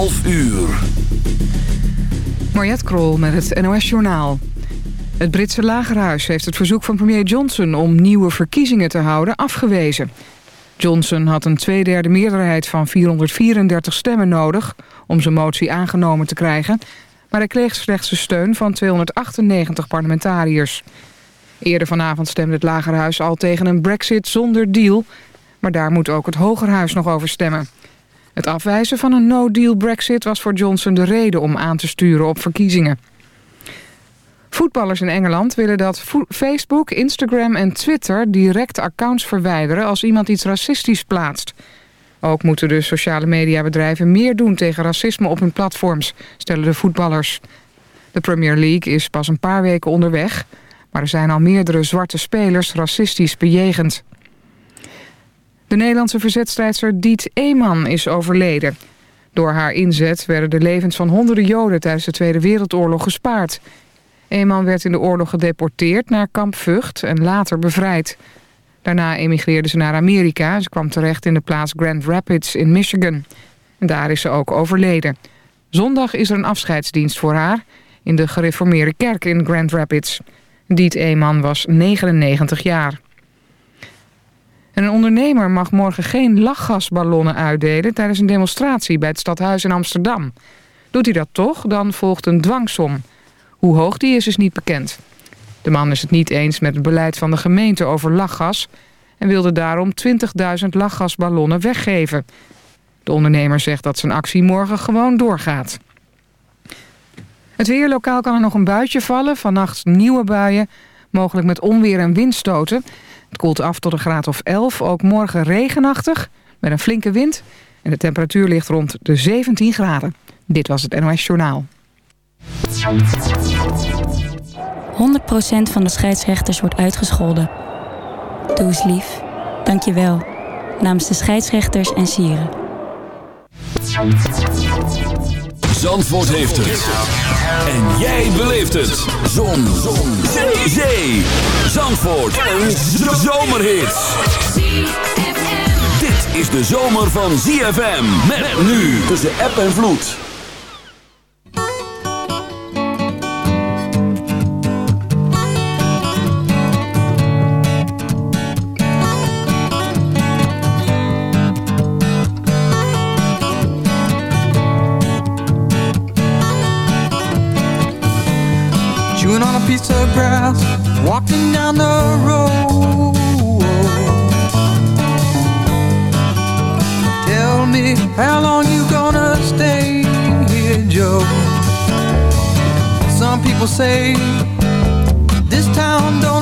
11 uur. Mariette Krol met het NOS Journaal. Het Britse lagerhuis heeft het verzoek van premier Johnson... om nieuwe verkiezingen te houden afgewezen. Johnson had een tweederde meerderheid van 434 stemmen nodig... om zijn motie aangenomen te krijgen... maar hij kreeg slechts de steun van 298 parlementariërs. Eerder vanavond stemde het lagerhuis al tegen een brexit zonder deal... maar daar moet ook het hogerhuis nog over stemmen. Het afwijzen van een no-deal brexit was voor Johnson de reden om aan te sturen op verkiezingen. Voetballers in Engeland willen dat Facebook, Instagram en Twitter direct accounts verwijderen als iemand iets racistisch plaatst. Ook moeten de sociale mediabedrijven meer doen tegen racisme op hun platforms, stellen de voetballers. De Premier League is pas een paar weken onderweg, maar er zijn al meerdere zwarte spelers racistisch bejegend. De Nederlandse verzetstrijdster Diet Eeman is overleden. Door haar inzet werden de levens van honderden Joden tijdens de Tweede Wereldoorlog gespaard. Eeman werd in de oorlog gedeporteerd naar kamp Vught en later bevrijd. Daarna emigreerde ze naar Amerika. Ze kwam terecht in de plaats Grand Rapids in Michigan. En daar is ze ook overleden. Zondag is er een afscheidsdienst voor haar... in de gereformeerde kerk in Grand Rapids. Diet Eeman was 99 jaar. En een ondernemer mag morgen geen lachgasballonnen uitdelen... tijdens een demonstratie bij het stadhuis in Amsterdam. Doet hij dat toch, dan volgt een dwangsom. Hoe hoog die is, is niet bekend. De man is het niet eens met het beleid van de gemeente over lachgas... en wilde daarom 20.000 lachgasballonnen weggeven. De ondernemer zegt dat zijn actie morgen gewoon doorgaat. Het weer lokaal kan er nog een buitje vallen. Vannacht nieuwe buien, mogelijk met onweer en windstoten... Het koelt af tot een graad of 11. Ook morgen regenachtig met een flinke wind. En de temperatuur ligt rond de 17 graden. Dit was het NOS Journaal. 100% van de scheidsrechters wordt uitgescholden. Doe eens lief. Dank je wel. Namens de scheidsrechters en sieren. Zandvoort heeft het. En jij beleeft het. Zon. Zon. Zee. Zandvoort. Een zomerhit. Dit is de zomer van ZFM. Met nu tussen app en vloed. Walking down the road. Tell me how long you gonna stay here, Joe? Some people say this town don't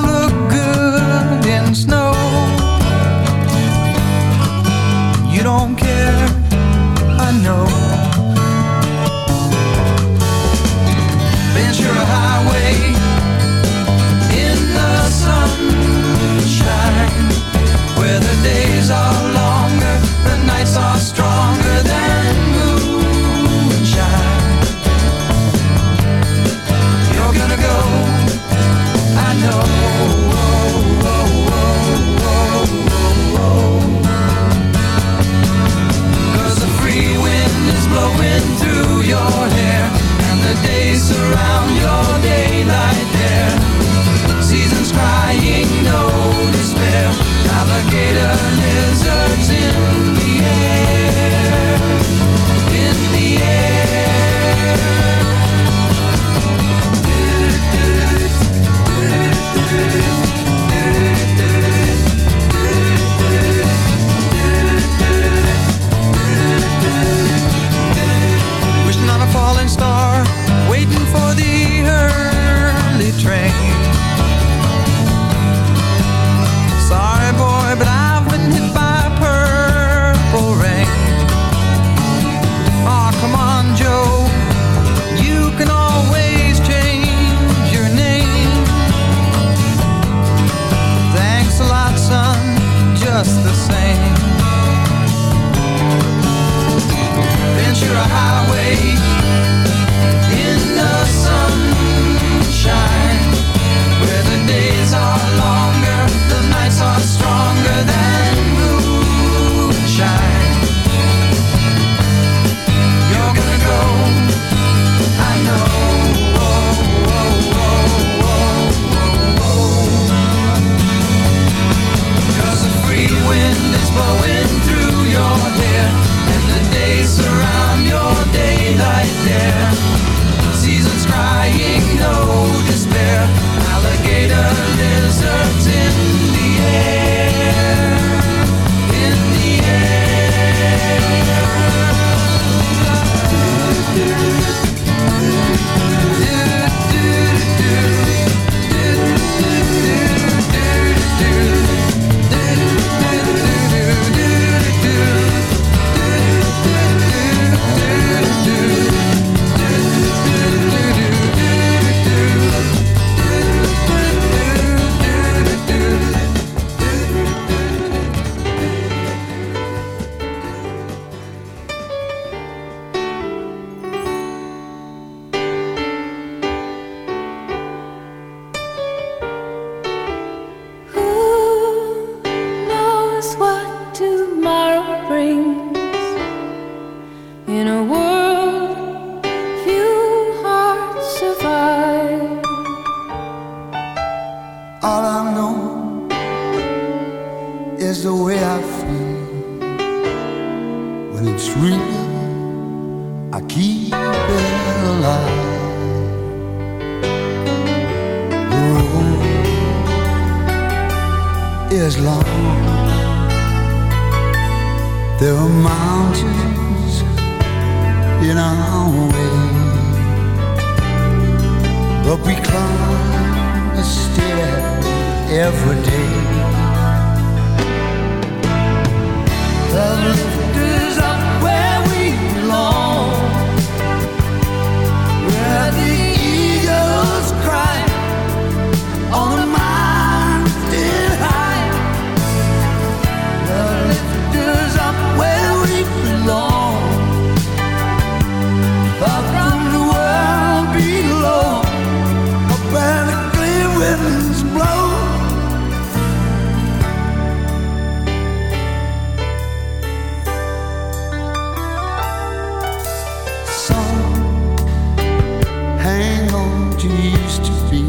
Some hang on to used to be,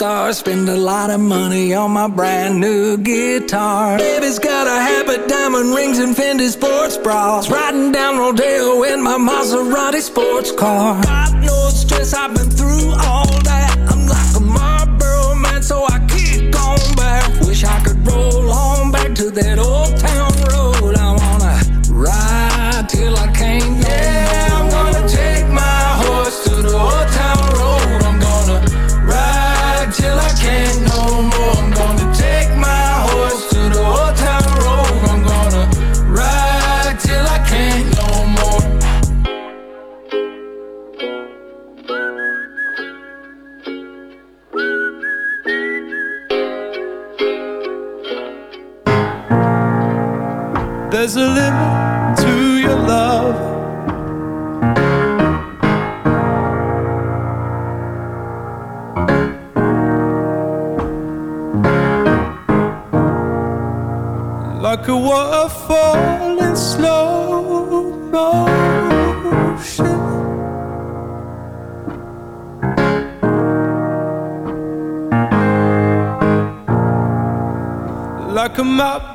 star. Spend a lot of money on my brand new guitar. Baby's got a habit, diamond rings, and Fendi sports bras. Riding down Rodeo in my Maserati sports car. Got no stress I've been through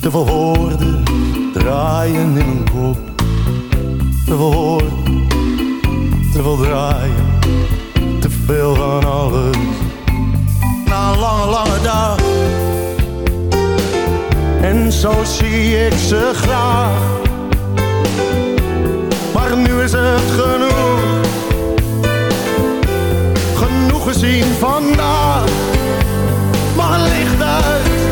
Te veel draaien in mijn kop. Te veel te veel draaien, te veel van alles. Na een lange, lange dag. En zo zie ik ze graag. Maar nu is het genoeg. Genoeg gezien vandaag. Licht uit,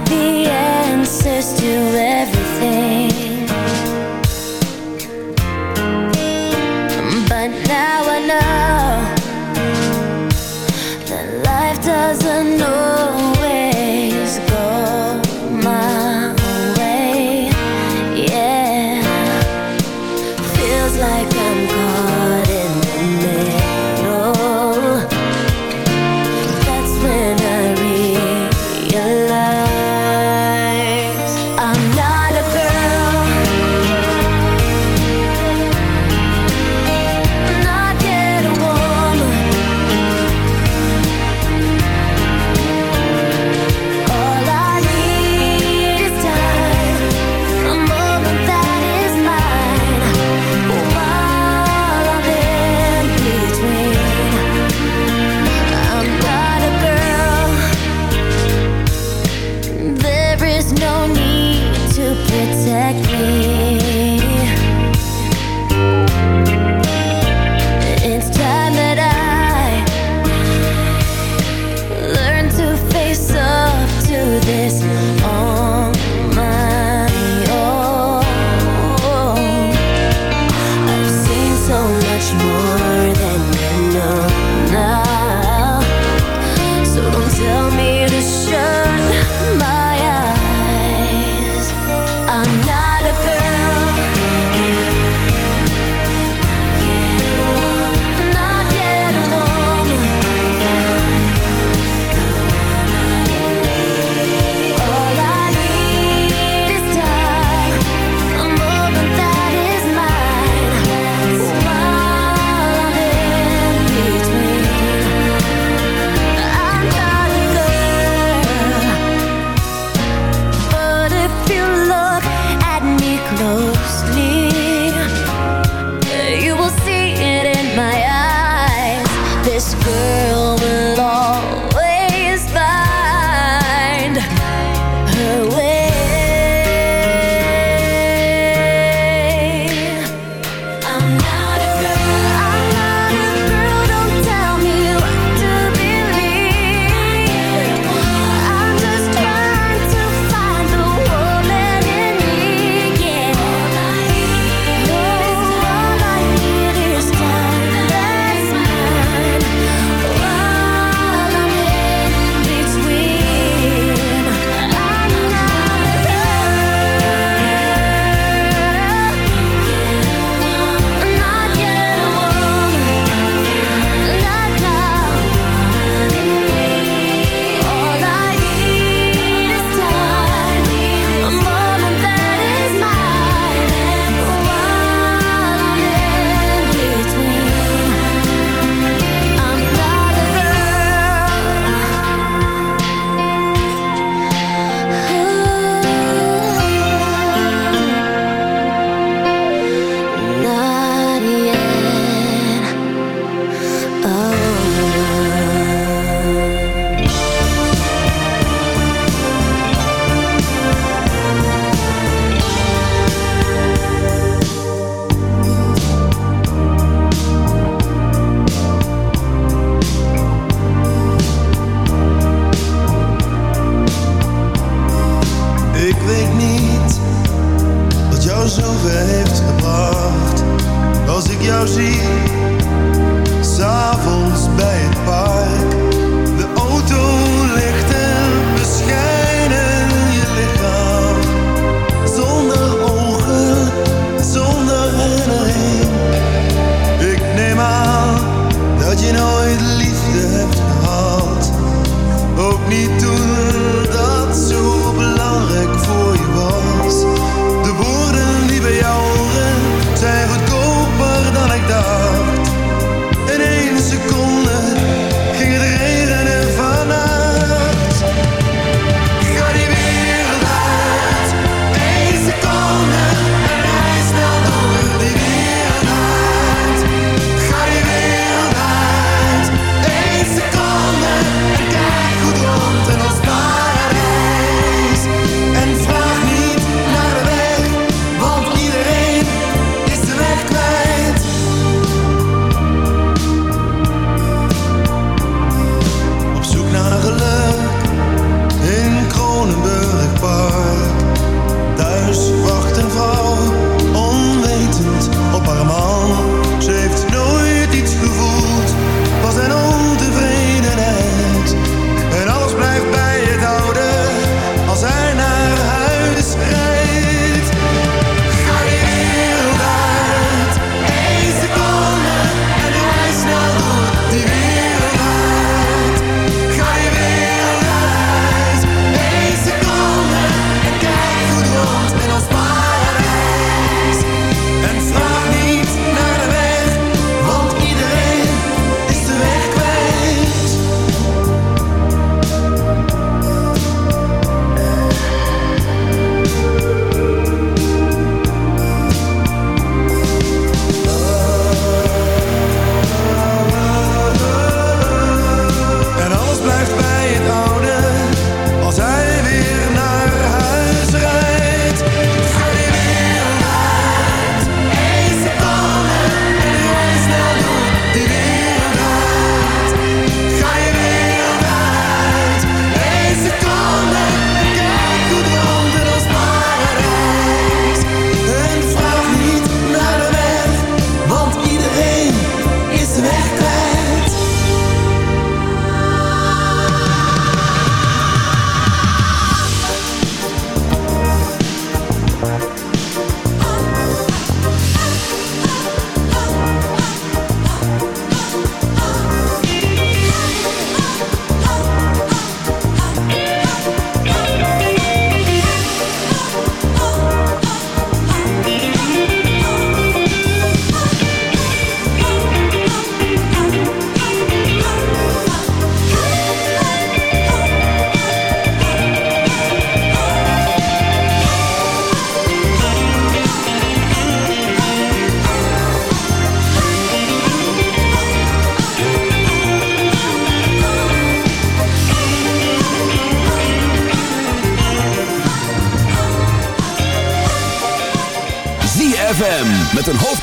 the answers to it.